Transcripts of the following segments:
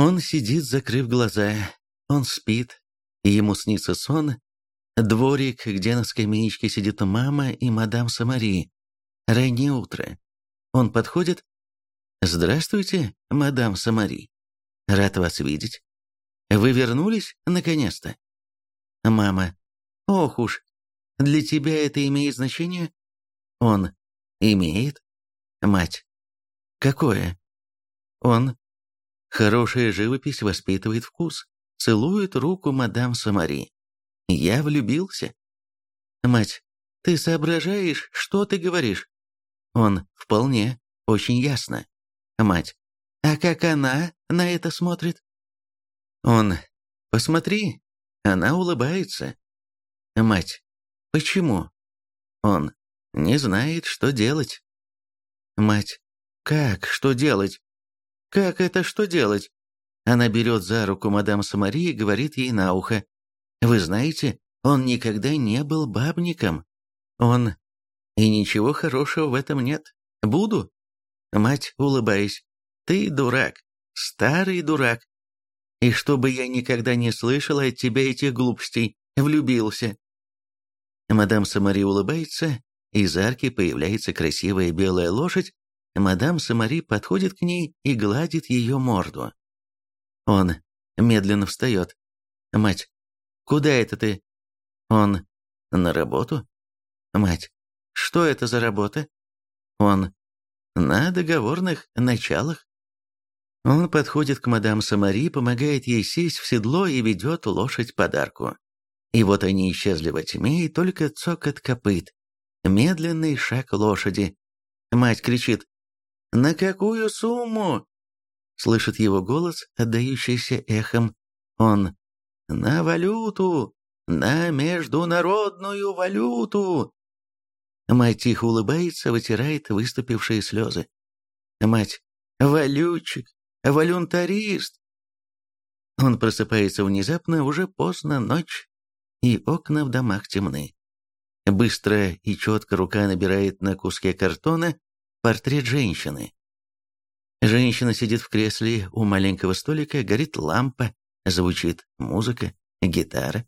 Он сидит, закрыв глаза. Он спит, и ему снится сон. Дворик, где на скамеечке сидит мама и мадам Самари. Раннее утро. Он подходит. «Здравствуйте, мадам Самари. Рад вас видеть. Вы вернулись, наконец-то?» Мама. «Ох уж, для тебя это имеет значение?» Он. «Имеет?» Мать. «Какое?» Он. «Хорошая живопись воспитывает вкус. Целует руку мадам Самари. Я влюбился». Мать. «Ты соображаешь, что ты говоришь?» Он. «Вполне. Очень ясно». Мать. «А как она на это смотрит?» Он. «Посмотри, она улыбается». Мать. «Почему?» Он. «Не знает, что делать». Мать. «Как? Что делать?» «Как это что делать?» Она берет за руку мадам Самари и говорит ей на ухо. «Вы знаете, он никогда не был бабником. Он... И ничего хорошего в этом нет. Буду?» Мать, улыбаясь. «Ты дурак. Старый дурак. И чтобы я никогда не слышала от тебя этих глупостей, влюбился». Мадам Самари улыбается, из арки появляется красивая белая лошадь, мадам Самари подходит к ней и гладит ее морду. Он медленно встает. «Мать, куда это ты?» Он «На работу?» «Мать, что это за работа?» Он «На договорных началах». Он подходит к мадам Самари, помогает ей сесть в седло и ведет лошадь подарку. И вот они исчезли во тьме, и только цокот копыт. Медленный шаг лошади. Мать кричит «На какую сумму?» Слышит его голос, отдающийся эхом. Он «На валюту! На международную валюту!» Мать тихо улыбается, вытирает выступившие слезы. Мать «Валютчик! Волюнтарист!» Он просыпается внезапно, уже поздно, ночь, и окна в домах темны. Быстро и четко рука набирает на куске картона портрет женщины. Женщина сидит в кресле у маленького столика, горит лампа, звучит музыка, гитара.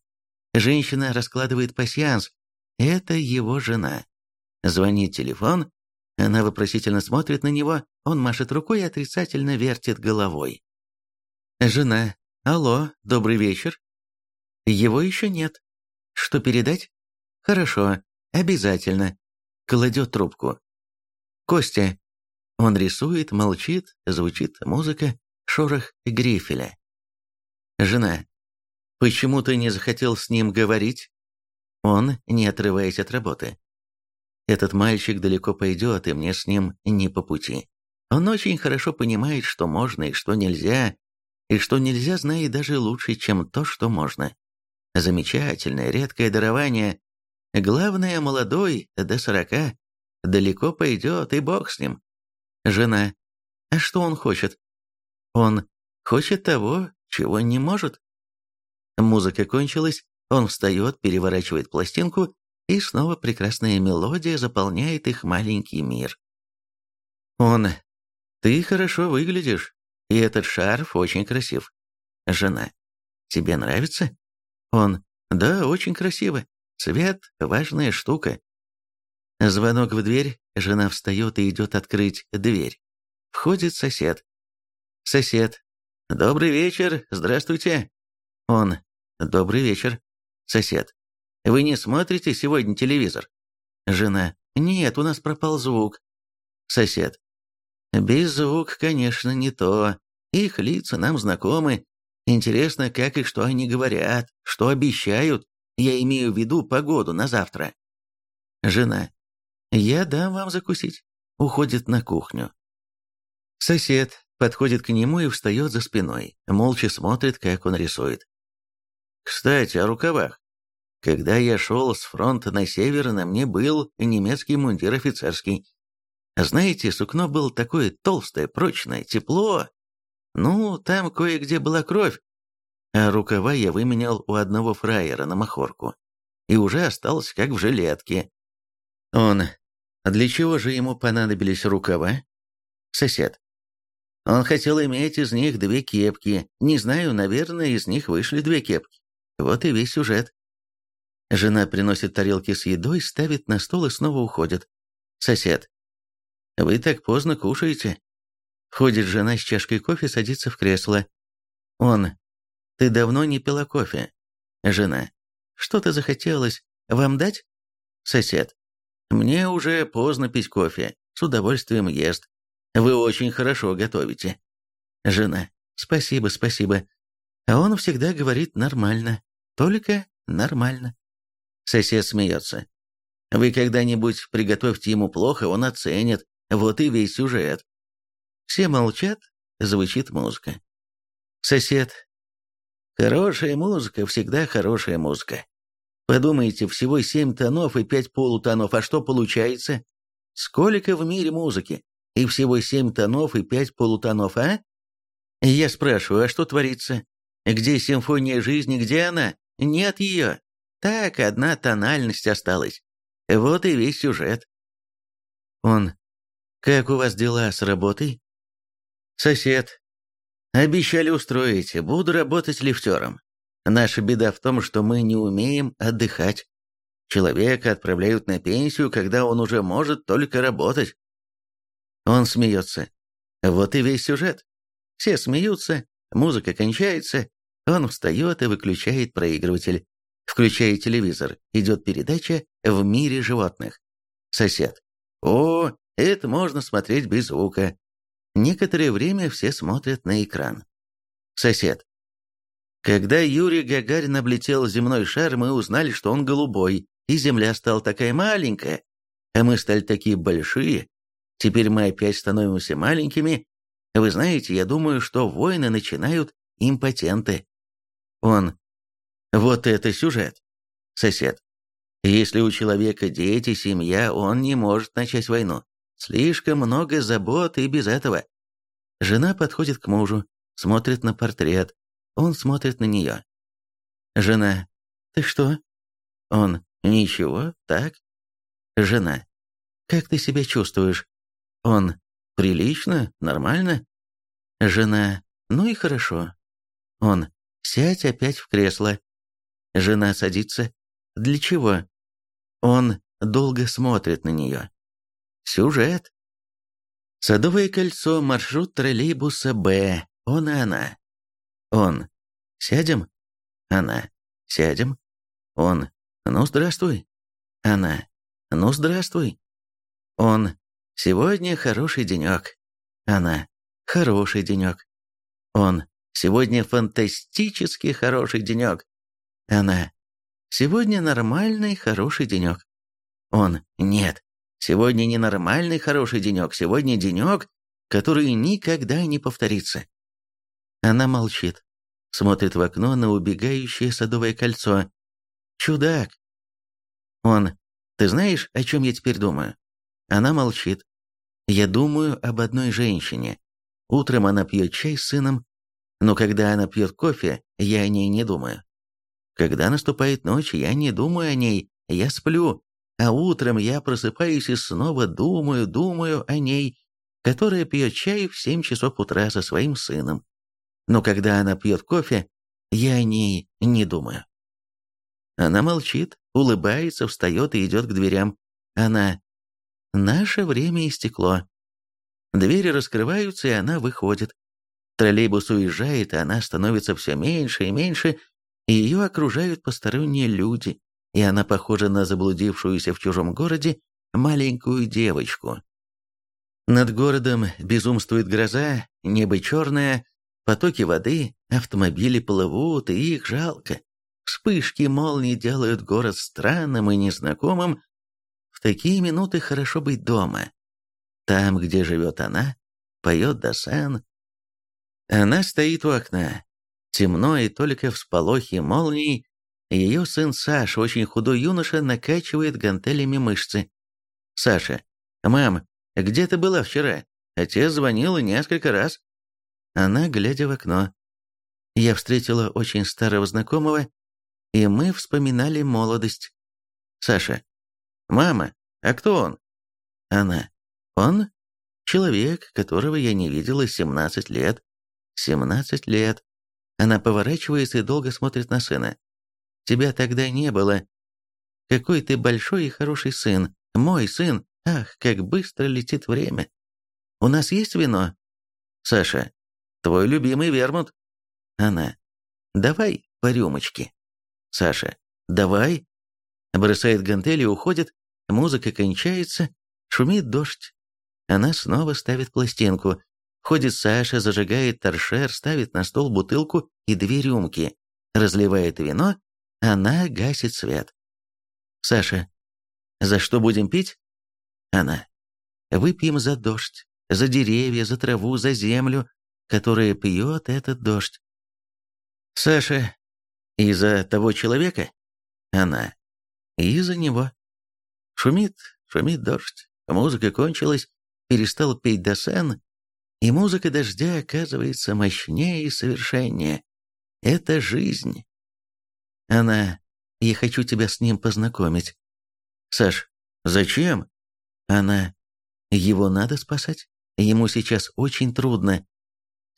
Женщина раскладывает пасьянс. Это его жена. Звонит телефон, она вопросительно смотрит на него, он машет рукой и отрицательно вертит головой. Жена. Алло, добрый вечер. Его еще нет. Что передать? Хорошо, обязательно. Кладет трубку. Костя. Он рисует, молчит, звучит музыка, шорох грифеля. Жена. Почему ты не захотел с ним говорить? Он, не отрываясь от работы. Этот мальчик далеко пойдет, и мне с ним не по пути. Он очень хорошо понимает, что можно и что нельзя, и что нельзя знает даже лучше, чем то, что можно. Замечательное, редкое дарование. Главное, молодой, до сорока. Далеко пойдет, и бог с ним. Жена. А что он хочет? Он хочет того, чего не может. Музыка кончилась, он встает, переворачивает пластинку, и снова прекрасная мелодия заполняет их маленький мир. Он. Ты хорошо выглядишь, и этот шарф очень красив. Жена. Тебе нравится? Он. Да, очень красиво. Цвет – важная штука. Звонок в дверь, жена встает и идет открыть дверь. Входит сосед. Сосед. Добрый вечер, здравствуйте. Он. Добрый вечер. Сосед. Вы не смотрите сегодня телевизор? Жена. Нет, у нас пропал звук. Сосед. Без звук, конечно, не то. Их лица нам знакомы, Интересно, как и что они говорят, что обещают. Я имею в виду погоду на завтра. Жена. Я дам вам закусить. Уходит на кухню. Сосед подходит к нему и встает за спиной, молча смотрит, как он рисует. Кстати, о рукавах. Когда я шел с фронта на север, на мне был немецкий мундир офицерский. Знаете, сукно было такое толстое, прочное, тепло, ну, там кое-где была кровь, а рукава я выменял у одного фраера на махорку, и уже остался как в жилетке. Он. Для чего же ему понадобились рукава? Сосед. Он хотел иметь из них две кепки. Не знаю, наверное, из них вышли две кепки. Вот и весь сюжет. Жена приносит тарелки с едой, ставит на стол и снова уходит. Сосед. «Вы так поздно кушаете?» Входит жена с чашкой кофе, садится в кресло. Он. «Ты давно не пила кофе?» Жена. «Что-то захотелось. Вам дать?» Сосед. «Мне уже поздно пить кофе. С удовольствием ест. Вы очень хорошо готовите». Жена. «Спасибо, спасибо». А он всегда говорит нормально. Только нормально. Сосед смеется. Вы когда-нибудь приготовьте ему плохо, он оценит. Вот и весь сюжет. Все молчат, звучит музыка. Сосед. Хорошая музыка, всегда хорошая музыка. Подумайте, всего семь тонов и пять полутонов, а что получается? Сколько в мире музыки? И всего семь тонов и пять полутонов, а? Я спрашиваю, а что творится? Где симфония жизни, где она? Нет ее. Так, одна тональность осталась. Вот и весь сюжет. Он. Как у вас дела с работой? Сосед. Обещали устроить. Буду работать лифтером. Наша беда в том, что мы не умеем отдыхать. Человека отправляют на пенсию, когда он уже может только работать. Он смеется. Вот и весь сюжет. Все смеются, музыка кончается, он встает и выключает проигрыватель. Включая телевизор, идет передача «В мире животных». Сосед. О, это можно смотреть без звука. Некоторое время все смотрят на экран. Сосед. Когда Юрий Гагарин облетел земной шар, мы узнали, что он голубой, и Земля стала такая маленькая, а мы стали такие большие. Теперь мы опять становимся маленькими. Вы знаете, я думаю, что войны начинают импотенты. Он. Вот это сюжет. Сосед. Если у человека дети, семья, он не может начать войну. Слишком много забот и без этого. Жена подходит к мужу, смотрит на портрет. Он смотрит на нее. Жена. Ты что? Он. Ничего, так. Жена. Как ты себя чувствуешь? Он. Прилично, нормально. Жена. Ну и хорошо. Он. Сядь опять в кресло. Жена садится. Для чего? Он долго смотрит на нее. Сюжет. Садовое кольцо, маршрут троллейбуса Б. Он и она. Он. Сядем? Она. Сядем. Он. Ну, здравствуй. Она. Ну, здравствуй. Он. Сегодня хороший денек. Она. Хороший денек. Он. Сегодня фантастически хороший денек. Она. Сегодня нормальный хороший денек. Он. Нет. Сегодня не нормальный хороший денек. Сегодня денек, который никогда не повторится. Она молчит. Смотрит в окно на убегающее садовое кольцо. Чудак. Он. Ты знаешь, о чем я теперь думаю? Она молчит. Я думаю об одной женщине. Утром она пьет чай с сыном, но когда она пьет кофе, я о ней не думаю. Когда наступает ночь, я не думаю о ней, я сплю, а утром я просыпаюсь и снова думаю, думаю о ней, которая пьет чай в семь часов утра со своим сыном. Но когда она пьет кофе, я о ней не думаю. Она молчит, улыбается, встает и идет к дверям. Она «Наше время истекло». Двери раскрываются, и она выходит. Троллейбус уезжает, и она становится все меньше и меньше, и ее окружают посторонние люди, и она похожа на заблудившуюся в чужом городе маленькую девочку. Над городом безумствует гроза, небо черное, потоки воды, автомобили плывут, и их жалко. Вспышки молний делают город странным и незнакомым. В такие минуты хорошо быть дома. Там, где живет она, поет Дасан, она стоит у окна. Темно, и только всполохи молний ее сын Саша, очень худой юноша, накачивает гантелями мышцы. «Саша, мам, где ты была вчера? Отец звонил несколько раз». Она, глядя в окно. Я встретила очень старого знакомого, и мы вспоминали молодость. Саша. «Мама, а кто он?» Она. «Он? Человек, которого я не видела 17 лет. 17 лет. Она поворачивается и долго смотрит на сына. Тебя тогда не было. Какой ты большой и хороший сын. Мой сын. Ах, как быстро летит время. У нас есть вино? Саша. Твой любимый вермут. Она. Давай по рюмочке. Саша. Давай. Бросает гантели и уходит. Музыка кончается. Шумит дождь. Она снова ставит пластинку. Входит Саша, зажигает торшер, ставит на стол бутылку и две рюмки, разливает вино, она гасит свет. Саша, за что будем пить? Она. Выпьем за дождь, за деревья, за траву, за землю, которая пьет этот дождь. Саша, из-за того человека? Она. Из-за него. Шумит, шумит дождь, музыка кончилась, перестал петь Досен, и музыка дождя оказывается мощнее и совершеннее. Это жизнь. Она, я хочу тебя с ним познакомить. Саш, зачем? Она, его надо спасать. Ему сейчас очень трудно.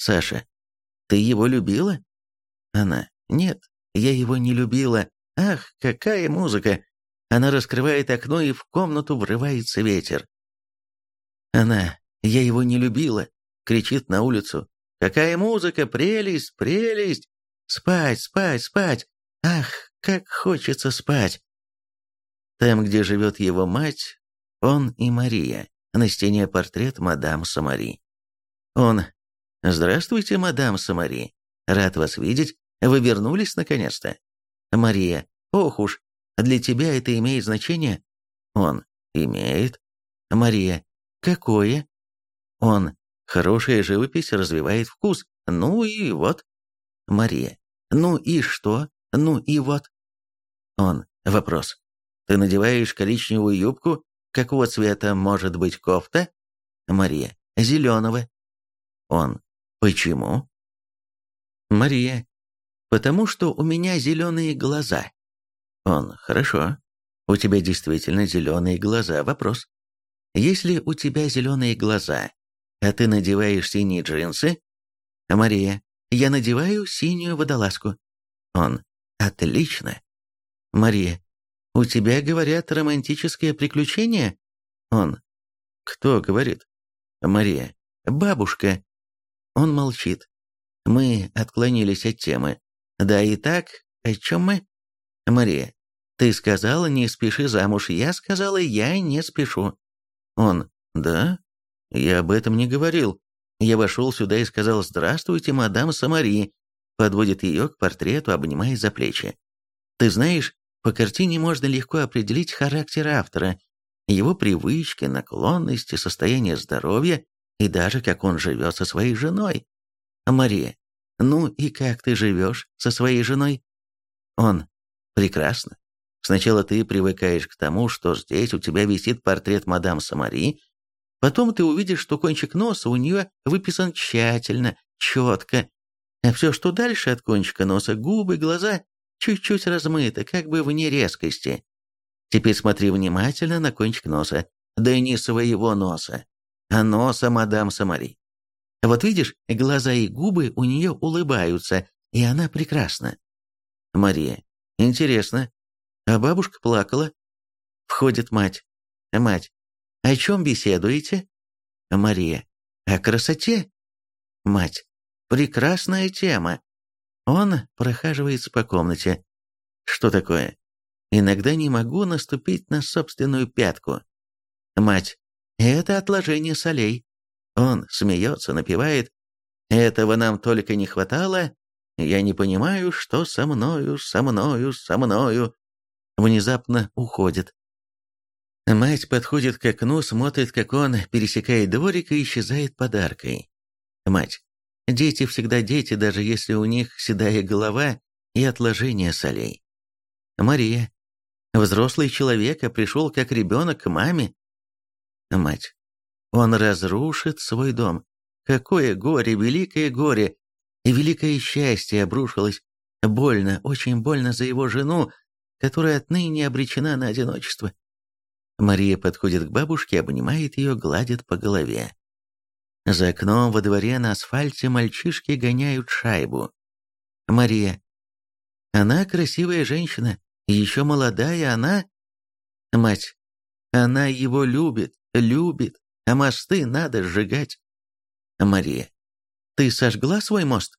Саша, ты его любила? Она, нет, я его не любила. Ах, какая музыка! Она раскрывает окно, и в комнату врывается ветер. Она, я его не любила, кричит на улицу. «Какая музыка! Прелесть! Прелесть! Спать, спать, спать! Ах, как хочется спать!» Там, где живет его мать, он и Мария. На стене портрет мадам Самари. Он. «Здравствуйте, мадам Самари. Рад вас видеть. Вы вернулись наконец-то?» Мария. «Ох уж, для тебя это имеет значение?» Он. «Имеет». Мария. «Какое?» Он. Хорошая живопись развивает вкус. Ну и вот. Мария. Ну и что? Ну и вот. Он. Вопрос. Ты надеваешь коричневую юбку? Какого цвета может быть кофта? Мария. Зеленого. Он. Почему? Мария. Потому что у меня зеленые глаза. Он. Хорошо. У тебя действительно зеленые глаза. Вопрос. Если у тебя зеленые глаза, а ты надеваешь синие джинсы? Мария, я надеваю синюю водолазку. Он, отлично. Мария, у тебя, говорят, романтическое приключение? Он, кто говорит? Мария, бабушка. Он молчит. Мы отклонились от темы. Да и так, о чем мы? Мария, ты сказала, не спеши замуж. Я сказала, я не спешу. Он, да? Я об этом не говорил. Я вошел сюда и сказал «Здравствуйте, мадам Самари», подводит ее к портрету, обнимая за плечи. Ты знаешь, по картине можно легко определить характер автора, его привычки, наклонности, состояние здоровья и даже как он живет со своей женой. Мария, ну и как ты живешь со своей женой? Он, прекрасно. Сначала ты привыкаешь к тому, что здесь у тебя висит портрет мадам Самари, Потом ты увидишь, что кончик носа у нее выписан тщательно, четко, а все, что дальше от кончика носа, губы, глаза, чуть-чуть размыто, как бы вне резкости. Теперь смотри внимательно на кончик носа, да не своего носа, а носа мадам Самари. Вот видишь, глаза и губы у нее улыбаются, и она прекрасна. Мария. Интересно. А бабушка плакала. Входит мать. Мать. О чем беседуете? Мария. О красоте. Мать. Прекрасная тема. Он прохаживается по комнате. Что такое? Иногда не могу наступить на собственную пятку. Мать. Это отложение солей. Он смеется, напевает. Этого нам только не хватало. Я не понимаю, что со мною, со мною, со мною. Внезапно уходит. Мать подходит к окну, смотрит, как он пересекает дворик и исчезает подаркой. Мать. Дети всегда дети, даже если у них седая голова и отложение солей. Мария. Взрослый человек, а пришел как ребенок к маме. Мать. Он разрушит свой дом. Какое горе, великое горе. И великое счастье обрушилось. Больно, очень больно за его жену, которая отныне обречена на одиночество. Мария подходит к бабушке, обнимает ее, гладит по голове. За окном во дворе на асфальте мальчишки гоняют шайбу. Мария. Она красивая женщина, еще молодая она... Мать. Она его любит, любит, а мосты надо сжигать. Мария. Ты сожгла свой мост?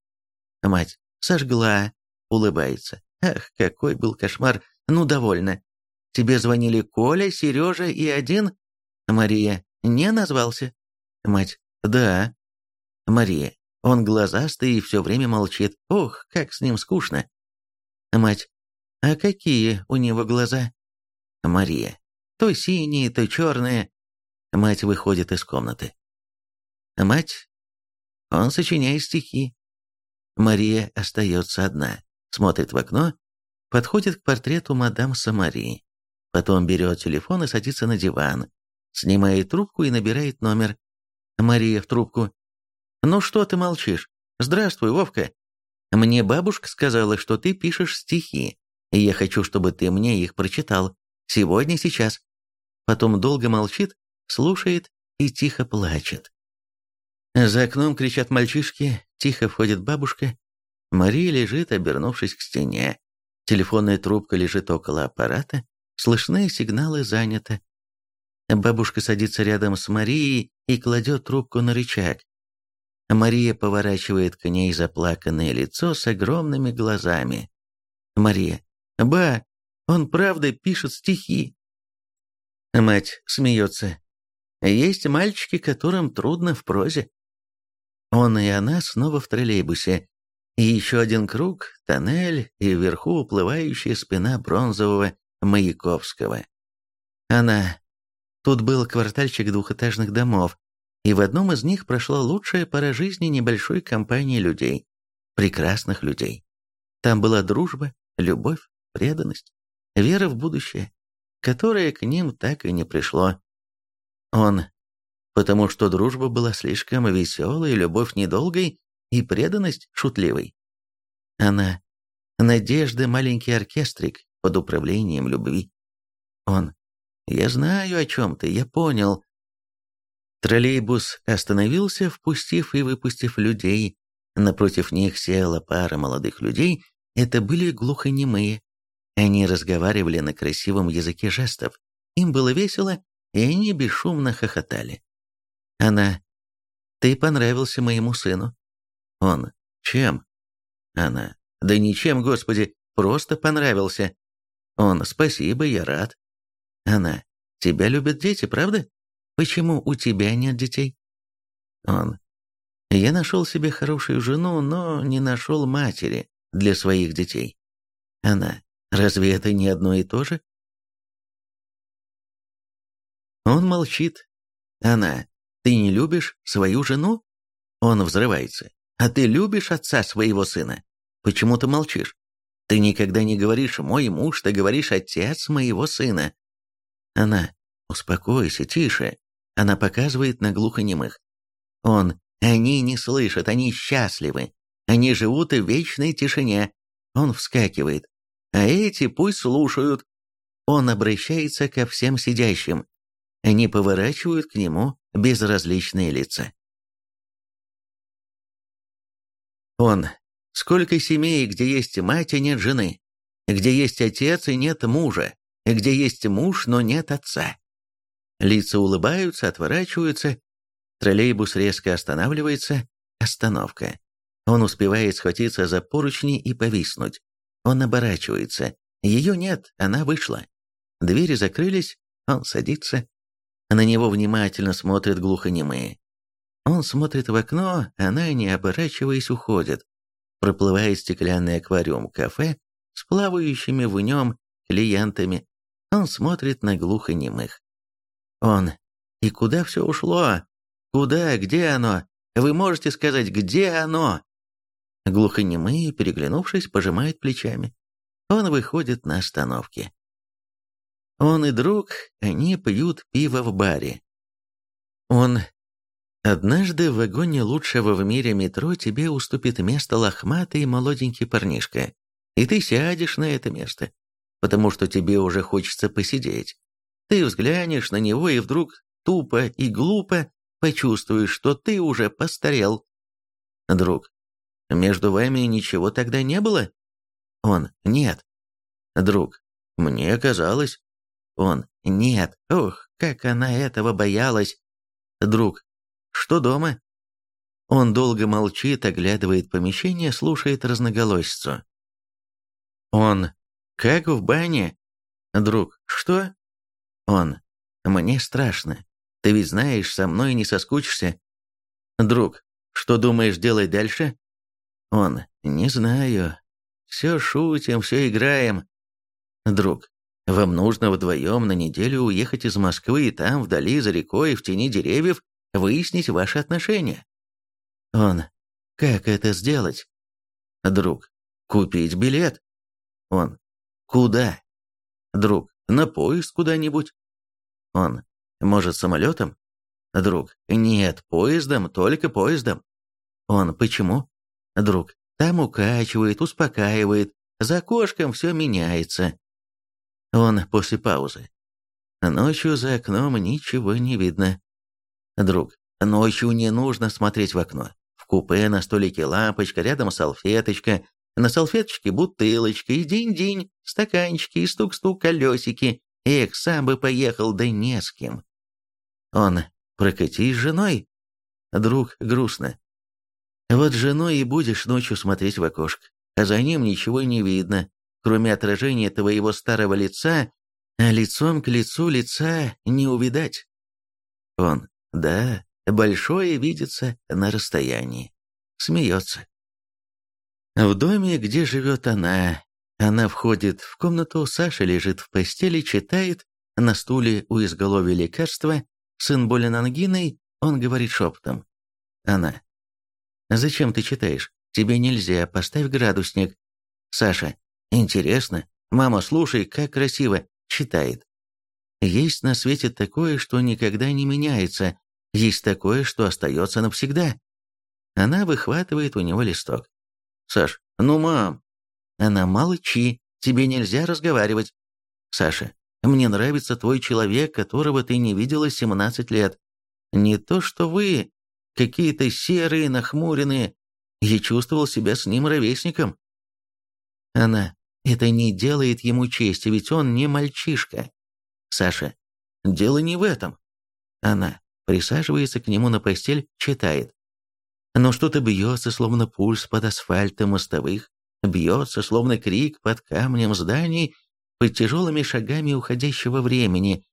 Мать. Сожгла. Улыбается. Ах, какой был кошмар. Ну, довольно. Тебе звонили Коля, Сережа и один? Мария. Не назвался? Мать. Да. Мария. Он глазастый и все время молчит. Ох, как с ним скучно. Мать. А какие у него глаза? Мария. То синие, то черные. Мать выходит из комнаты. Мать. Он сочиняет стихи. Мария остается одна, смотрит в окно, подходит к портрету мадам Самари. Потом берет телефон и садится на диван, снимает трубку и набирает номер. Мария в трубку. «Ну что ты молчишь? Здравствуй, Вовка. Мне бабушка сказала, что ты пишешь стихи, и я хочу, чтобы ты мне их прочитал. Сегодня, сейчас». Потом долго молчит, слушает и тихо плачет. За окном кричат мальчишки, тихо входит бабушка. Мария лежит, обернувшись к стене. Телефонная трубка лежит около аппарата. Слышны сигналы «занято». Бабушка садится рядом с Марией и кладет трубку на рычаг. Мария поворачивает к ней заплаканное лицо с огромными глазами. Мария. «Ба, он правда пишет стихи». Мать смеется. Есть мальчики, которым трудно в прозе. Он и она снова в троллейбусе. И еще один круг, тоннель и вверху уплывающая спина бронзового Маяковского. Она. Тут был квартальчик двухэтажных домов, и в одном из них прошла лучшая пора жизни небольшой компании людей, прекрасных людей. Там была дружба, любовь, преданность, вера в будущее, которое к ним так и не пришло. Он, потому что дружба была слишком веселой, любовь недолгой и преданность шутливой. Она, надежда маленький оркестрик под управлением любви. Он, я знаю о чем ты, я понял, Троллейбус остановился, впустив и выпустив людей. Напротив них села пара молодых людей. Это были глухонемые. Они разговаривали на красивом языке жестов. Им было весело, и они бесшумно хохотали. Она. «Ты понравился моему сыну». Он. «Чем?» Она. «Да ничем, Господи, просто понравился». Он. «Спасибо, я рад». Она. «Тебя любят дети, правда?» Почему у тебя нет детей? Он. Я нашел себе хорошую жену, но не нашел матери для своих детей. Она. Разве это не одно и то же? Он молчит. Она. Ты не любишь свою жену? Он взрывается. А ты любишь отца своего сына? Почему ты молчишь? Ты никогда не говоришь «мой муж», ты говоришь «отец моего сына». Она. Успокойся, тише. Она показывает на глухонемых. Он. Они не слышат, они счастливы. Они живут в вечной тишине. Он вскакивает. А эти пусть слушают. Он обращается ко всем сидящим. Они поворачивают к нему безразличные лица. Он. Сколько семей, где есть мать и нет жены, где есть отец и нет мужа, где есть муж, но нет отца. Лица улыбаются, отворачиваются. Троллейбус резко останавливается. Остановка. Он успевает схватиться за поручни и повиснуть. Он оборачивается. Ее нет, она вышла. Двери закрылись, он садится. На него внимательно смотрят глухонемые. Он смотрит в окно, она, не оборачиваясь, уходит. Проплывает стеклянный аквариум кафе с плавающими в нем клиентами. Он смотрит на глухонемых. Он. И куда все ушло? Куда? Где оно? Вы можете сказать, где оно? Глухонемые, переглянувшись, пожимают плечами. Он выходит на остановке. Он и друг, они пьют пиво в баре. Он... Однажды в вагоне лучшего в мире метро тебе уступит место лохматый молоденький парнишка, и ты сядешь на это место, потому что тебе уже хочется посидеть. Ты взглянешь на него и вдруг тупо и глупо почувствуешь, что ты уже постарел. Друг. Между вами ничего тогда не было? Он. Нет. Друг. Мне казалось. Он. Нет. Ох, как она этого боялась. Друг. Что дома? Он долго молчит, оглядывает помещение, слушает разноголосицу. Он. Как в бане? Друг. Что? Он. Мне страшно. Ты ведь знаешь, со мной не соскучишься. Друг. Что думаешь делать дальше? Он. Не знаю. Все шутим, все играем. Друг. Вам нужно вдвоем на неделю уехать из Москвы и там, вдали, за рекой, в тени деревьев, выяснить ваши отношения. Он. Как это сделать? Друг. Купить билет. Он. Куда? Друг. На поезд куда-нибудь. Он. Может, самолетом? Друг. Нет, поездом, только поездом. Он. Почему? Друг. Там укачивает, успокаивает. За окошком все меняется. Он после паузы. Ночью за окном ничего не видно. Друг, ночью не нужно смотреть в окно. В купе на столике лампочка, рядом салфеточка, на салфеточке бутылочка, и день-день, стаканчики, и стук-стук колесики. Эх, сам бы поехал, да не с кем. Он, прокатись с женой. Друг, грустно. Вот женой и будешь ночью смотреть в окошко, а за ним ничего не видно, кроме отражения твоего старого лица, а лицом к лицу лица не увидать. Он, да, большое видится на расстоянии. Смеется. В доме, где живет она, она входит в комнату, Саша лежит в постели, читает, на стуле у изголовья лекарства, сын болен ангиной, он говорит шепотом. Она. «Зачем ты читаешь? Тебе нельзя, поставь градусник». Саша. Интересно. Мама, слушай, как красиво. Читает. Есть на свете такое, что никогда не меняется. Есть такое, что остается навсегда. Она выхватывает у него листок. Саш, ну, мам. Она молчи, тебе нельзя разговаривать. Саша, мне нравится твой человек, которого ты не видела 17 лет. Не то, что вы, какие-то серые, нахмуренные. Я чувствовал себя с ним ровесником. Она, это не делает ему чести, ведь он не мальчишка. Саша. Дело не в этом. Она присаживается к нему на постель, читает. Но что-то бьется, словно пульс под асфальтом мостовых, бьется, словно крик под камнем зданий, под тяжелыми шагами уходящего времени,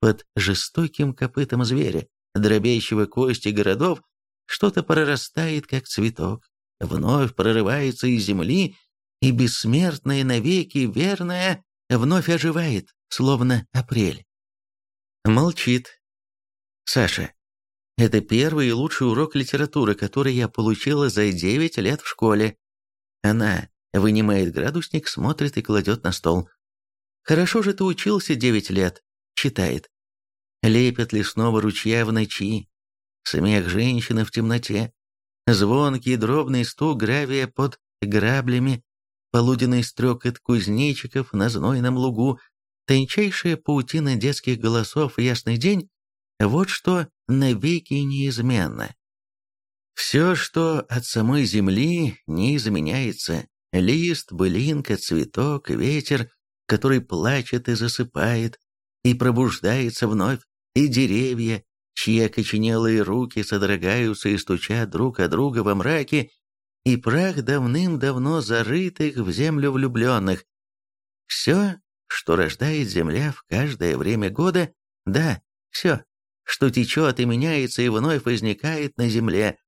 под жестоким копытом зверя, дробящего кости городов, что-то прорастает, как цветок, вновь прорывается из земли и бессмертное навеки верное вновь оживает, словно апрель. Молчит. Саша. Это первый и лучший урок литературы, который я получила за девять лет в школе. Она вынимает градусник, смотрит и кладет на стол. Хорошо же ты учился девять лет. Читает. Лепят лесного ручья в ночи. Смех женщины в темноте. Звонкий дробный стук гравия под граблями полуденный стрекот кузнечиков на знойном лугу, тончайшая паутина детских голосов в ясный день — вот что навеки неизменно. Все, что от самой земли, не изменяется. Лист, былинка, цветок, ветер, который плачет и засыпает, и пробуждается вновь, и деревья, чьи окоченелые руки содрогаются и стучат друг о друга во мраке, и прах давным-давно зарытых в землю влюбленных. Все, что рождает земля в каждое время года, да, все, что течет и меняется и вновь возникает на земле,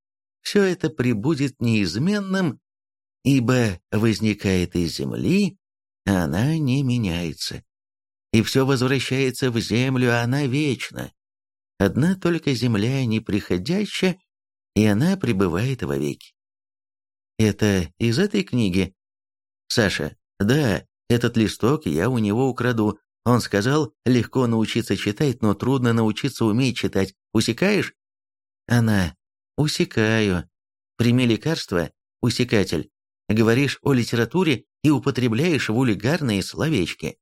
все это прибудет неизменным, ибо возникает из земли, а она не меняется. И все возвращается в землю, а она вечна. Одна только земля неприходящая, и она пребывает вовеки. Это из этой книги? Саша, да, этот листок я у него украду. Он сказал, легко научиться читать, но трудно научиться уметь читать. Усекаешь? Она, усекаю. Прими лекарство, усекатель. Говоришь о литературе и употребляешь вульгарные словечки.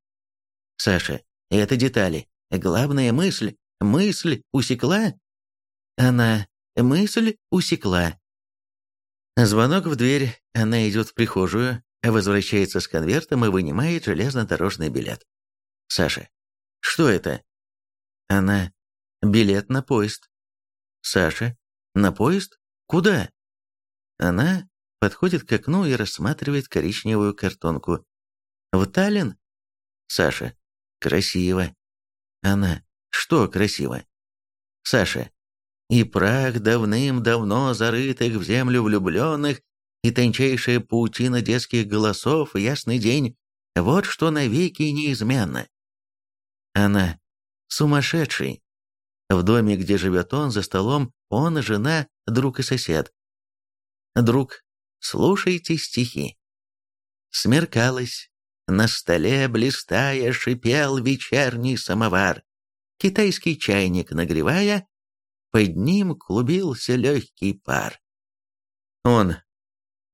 Саша, это детали. Главная мысль. Мысль усекла? Она мысль усекла. Звонок в дверь, она идет в прихожую, возвращается с конвертом и вынимает железнодорожный билет. Саша. Что это? Она. Билет на поезд. Саша. На поезд? Куда? Она подходит к окну и рассматривает коричневую картонку. В Таллин? Саша. Красиво. Она. Что красиво? Саша. И прах давным-давно зарытых в землю влюбленных, и тончайшая паутина детских голосов, и ясный день. Вот что навеки неизменно. Она. Сумасшедший. В доме, где живет он, за столом, он, жена, друг и сосед. Друг, слушайте стихи. Смеркалось, на столе, блистая, шипел вечерний самовар. Китайский чайник нагревая, под ним клубился легкий пар. Он.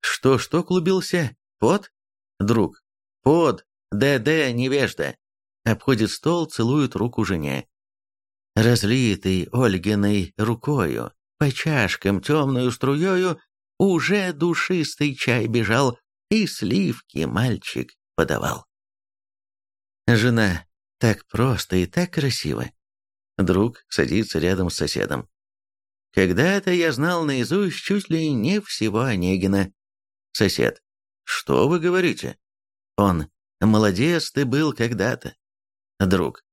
Что-что клубился? Под? Друг. Под. ДД, невежда. Обходит стол, целует руку жене. Разлитый Ольгиной рукою, по чашкам темную струёю, уже душистый чай бежал, и сливки мальчик подавал. Жена, так просто и так красиво. Друг садится рядом с соседом. Когда-то я знал наизусть чуть ли не всего Онегина. Сосед. Что вы говорите? Он. Молодец ты был когда-то. Друг.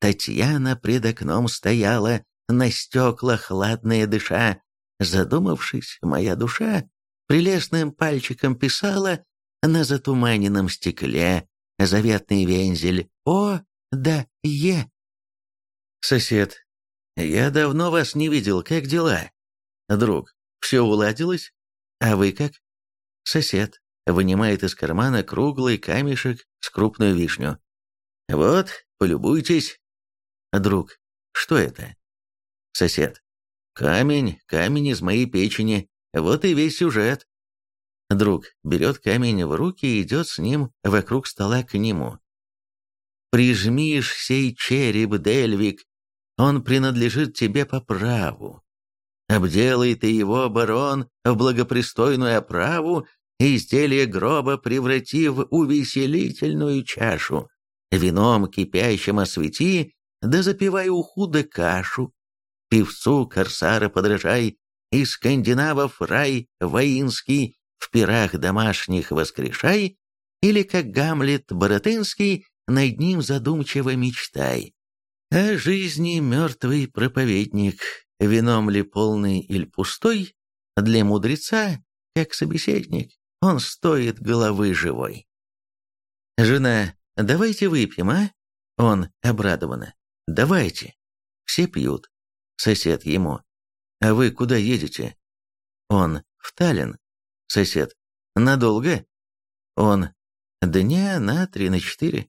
Татьяна пред окном стояла, на стекла хладная дыша. Задумавшись, моя душа прелестным пальчиком писала на затуманенном стекле заветный вензель «О, да, Е». Сосед. «Я давно вас не видел, как дела?» Друг. «Все уладилось? А вы как?» Сосед. Вынимает из кармана круглый камешек с крупную вишню. «Вот, полюбуйтесь». Друг. «Что это?» Сосед. «Камень, камень из моей печени. Вот и весь сюжет». Друг берет камень в руки и идет с ним вокруг стола к нему. «Прижмишь сей череп, Дельвик, он принадлежит тебе по праву. Обделай ты его, барон, в благопристойную оправу, и изделие гроба преврати в увеселительную чашу. Вином кипящим освети, да запивай уху да кашу. Певцу корсара подражай, и скандинавов рай воинский в пирах домашних воскрешай, или, как Гамлет Боротынский, над ним задумчиво мечтай. О жизни мертвый проповедник, вином ли полный или пустой, для мудреца, как собеседник, он стоит головы живой. Жена, давайте выпьем, а? Он обрадованно. Давайте. Все пьют. Сосед ему. А вы куда едете? Он в Таллин. Сосед. Надолго? Он. Дня на три, на четыре.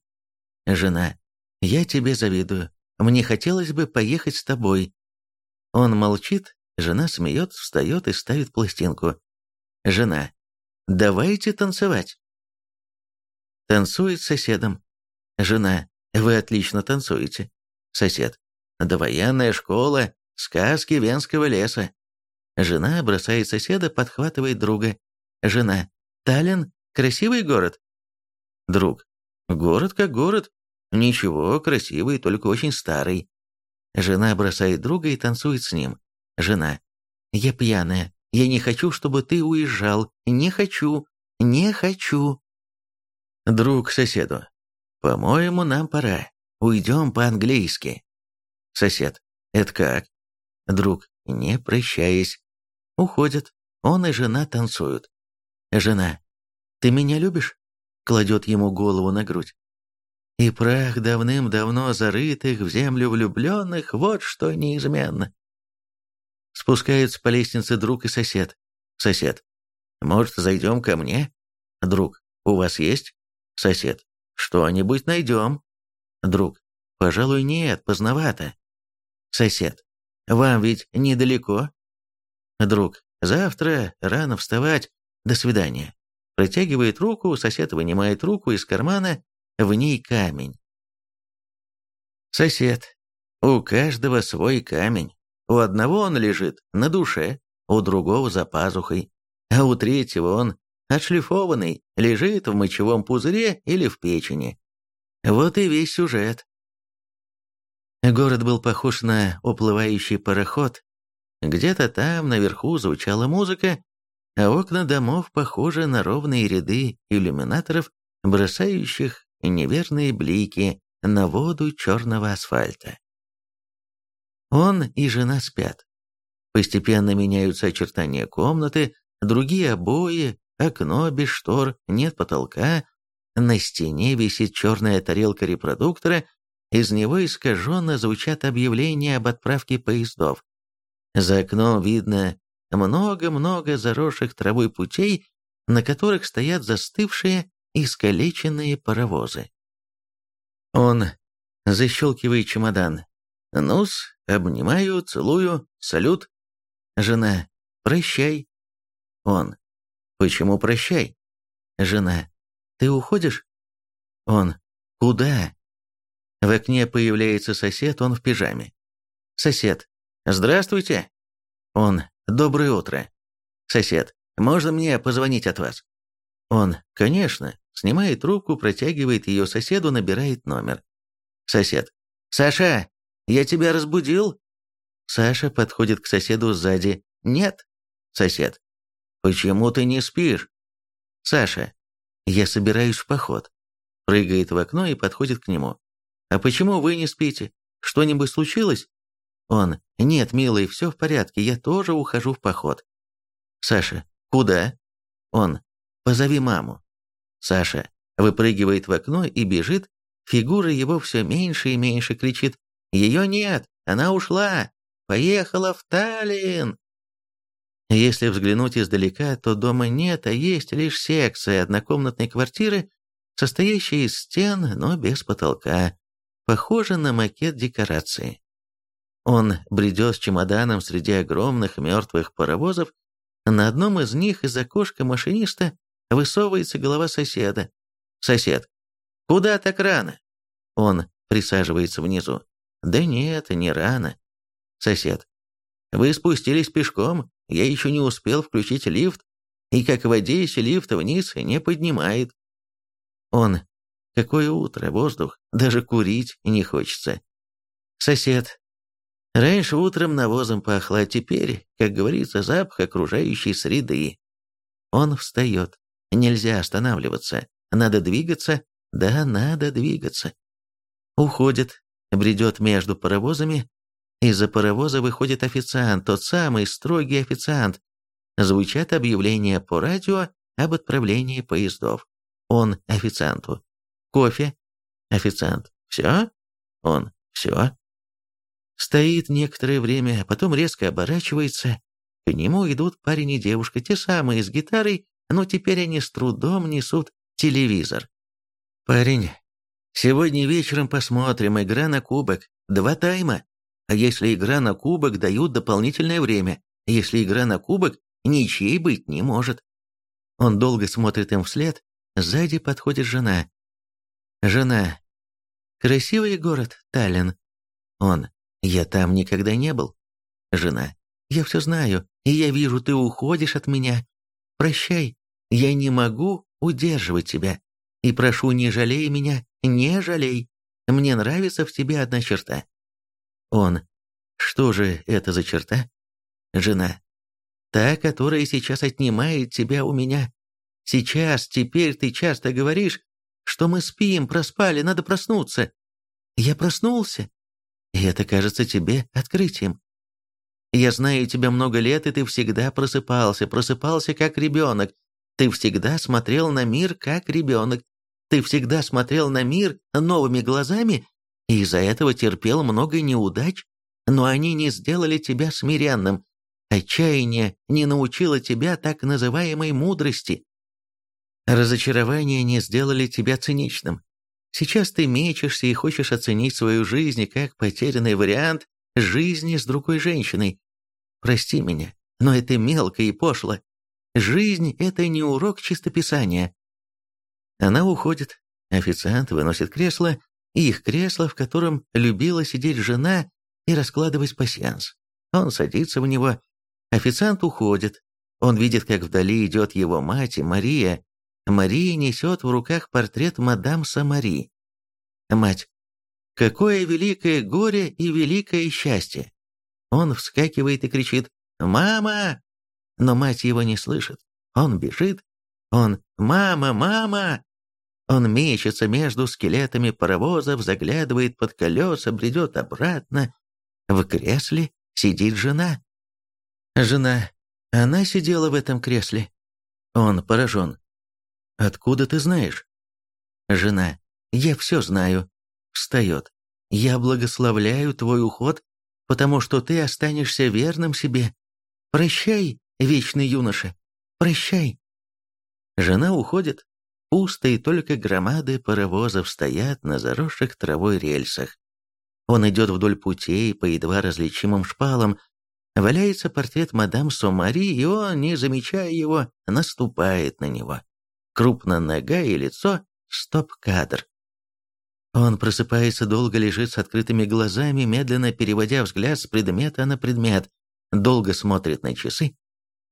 Жена. Я тебе завидую. Мне хотелось бы поехать с тобой. Он молчит, жена смеется, встает и ставит пластинку. Жена. Давайте танцевать. Танцует с соседом. Жена. Вы отлично танцуете. Сосед. Довоенная школа, сказки Венского леса. Жена бросает соседа, подхватывает друга. Жена. Таллин – красивый город. Друг. Город как город. Ничего, красивый, только очень старый. Жена бросает друга и танцует с ним. Жена. Я пьяная. Я не хочу, чтобы ты уезжал. Не хочу. Не хочу. Друг соседу. По-моему, нам пора. Уйдем по-английски. Сосед. Это как? Друг, не прощаясь. Уходят. Он и жена танцуют. Жена. Ты меня любишь? Кладет ему голову на грудь. И прах давным-давно зарытых в землю влюбленных, вот что неизменно. Спускаются по лестнице друг и сосед. Сосед. Может, зайдем ко мне? Друг. У вас есть? Сосед. Что-нибудь найдем. Друг. Пожалуй, нет, поздновато. Сосед. Вам ведь недалеко. Друг. Завтра рано вставать. До свидания. Протягивает руку, сосед вынимает руку из кармана в ней камень. Сосед. У каждого свой камень. У одного он лежит на душе, у другого за пазухой, а у третьего он отшлифованный, лежит в мочевом пузыре или в печени. Вот и весь сюжет. Город был похож на уплывающий пароход. Где-то там наверху звучала музыка, а окна домов похожи на ровные ряды иллюминаторов, бросающих неверные блики на воду черного асфальта. Он и жена спят. Постепенно меняются очертания комнаты, другие обои, окно без штор, нет потолка, на стене висит черная тарелка репродуктора, из него искаженно звучат объявления об отправке поездов. За окном видно много-много заросших травой путей, на которых стоят застывшие, искалеченные паровозы. Он защелкивает чемодан. Нус, обнимаю, целую, салют. Жена, прощай. Он, почему прощай? Жена, ты уходишь? Он, куда? В окне появляется сосед, он в пижаме. Сосед, здравствуйте. Он, доброе утро. Сосед, можно мне позвонить от вас? Он, конечно, снимает трубку, протягивает ее соседу, набирает номер. Сосед, Саша, я тебя разбудил? Саша подходит к соседу сзади. Нет. Сосед. Почему ты не спишь? Саша. Я собираюсь в поход. Прыгает в окно и подходит к нему. А почему вы не спите? Что-нибудь случилось? Он. Нет, милый, все в порядке, я тоже ухожу в поход. Саша. Куда? Он. Позови маму. Саша выпрыгивает в окно и бежит, фигура его все меньше и меньше кричит «Ее нет! Она ушла! Поехала в Таллин!» Если взглянуть издалека, то дома нет, а есть лишь секция однокомнатной квартиры, состоящая из стен, но без потолка, похожа на макет декорации. Он бредет с чемоданом среди огромных мертвых паровозов, на одном из них из окошка машиниста высовывается голова соседа. Сосед. «Куда так рано?» Он присаживается внизу. «Да нет, не рано». Сосед. «Вы спустились пешком, я еще не успел включить лифт, и как в Одессе лифт вниз не поднимает». Он. «Какое утро, воздух, даже курить не хочется». Сосед. Раньше утром навозом пахло, а теперь, как говорится, запах окружающей среды. Он встает. Нельзя останавливаться. Надо двигаться. Да, надо двигаться. Уходит, бредет между паровозами, из-за паровоза выходит официант, тот самый строгий официант. Звучат объявления по радио об отправлении поездов. Он официанту. Кофе. Официант. Все? Он. Все. Стоит некоторое время, а потом резко оборачивается. К нему идут парень и девушка, те самые с гитарой, но теперь они с трудом несут телевизор. Парень, сегодня вечером посмотрим игра на кубок. Два тайма. А если игра на кубок, дают дополнительное время. Если игра на кубок, ничьей быть не может. Он долго смотрит им вслед. Сзади подходит жена. Жена. Красивый город, Таллин. Он. Я там никогда не был. Жена. Я все знаю, и я вижу, ты уходишь от меня. Прощай, я не могу удерживать тебя. И прошу, не жалей меня, не жалей. Мне нравится в тебе одна черта. Он. Что же это за черта? Жена. Та, которая сейчас отнимает тебя у меня. Сейчас, теперь ты часто говоришь, что мы спим, проспали, надо проснуться. Я проснулся. И это кажется тебе открытием. Я знаю тебя много лет, и ты всегда просыпался, просыпался как ребенок. Ты всегда смотрел на мир как ребенок. Ты всегда смотрел на мир новыми глазами и из-за этого терпел много неудач, но они не сделали тебя смиренным. Отчаяние не научило тебя так называемой мудрости. Разочарование не сделали тебя циничным. Сейчас ты мечешься и хочешь оценить свою жизнь как потерянный вариант жизни с другой женщиной. Прости меня, но это мелко и пошло. Жизнь – это не урок чистописания. Она уходит. Официант выносит кресло, их кресло, в котором любила сидеть жена и раскладывать пасьянс. Он садится в него. Официант уходит. Он видит, как вдали идет его мать, Мария. Мария несет в руках портрет мадам Самари. Мать. Какое великое горе и великое счастье! Он вскакивает и кричит «Мама!» Но мать его не слышит. Он бежит. Он «Мама! Мама!» Он мечется между скелетами паровозов, заглядывает под колеса, бредет обратно. В кресле сидит жена. Жена. Она сидела в этом кресле. Он поражен. «Откуда ты знаешь?» Жена. «Я все знаю». Встает. «Я благословляю твой уход, потому что ты останешься верным себе. Прощай, вечный юноша, прощай». Жена уходит. Пусто и только громады паровозов стоят на заросших травой рельсах. Он идет вдоль путей по едва различимым шпалам. Валяется портрет мадам Сомари, и он, не замечая его, наступает на него. Крупно нога и лицо — стоп-кадр. Он просыпается, долго лежит с открытыми глазами, медленно переводя взгляд с предмета на предмет, долго смотрит на часы,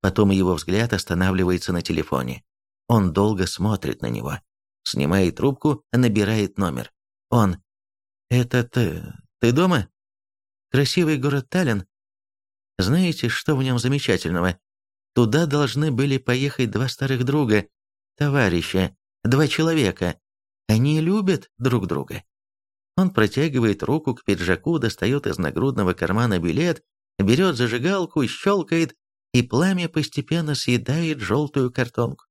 потом его взгляд останавливается на телефоне. Он долго смотрит на него. Снимает трубку, набирает номер. Он. «Это ты... ты дома? Красивый город Таллин. Знаете, что в нем замечательного? Туда должны были поехать два старых друга, товарища, два человека. Они любят друг друга». Он протягивает руку к пиджаку, достает из нагрудного кармана билет, берет зажигалку, щелкает, и пламя постепенно съедает желтую картонку.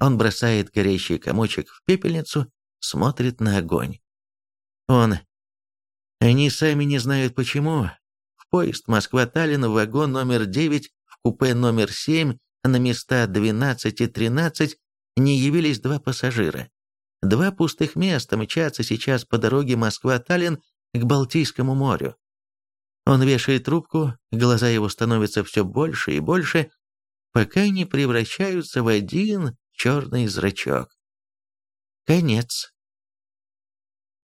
Он бросает горящий комочек в пепельницу, смотрит на огонь. Он... Они сами не знают почему. В поезд Москва-Таллин в вагон номер 9, в купе номер 7, на места 12 и 13 не явились два пассажира. Два пустых места мчатся сейчас по дороге Москва-Таллин к Балтийскому морю. Он вешает трубку, глаза его становятся все больше и больше, пока не превращаются в один черный зрачок. Конец.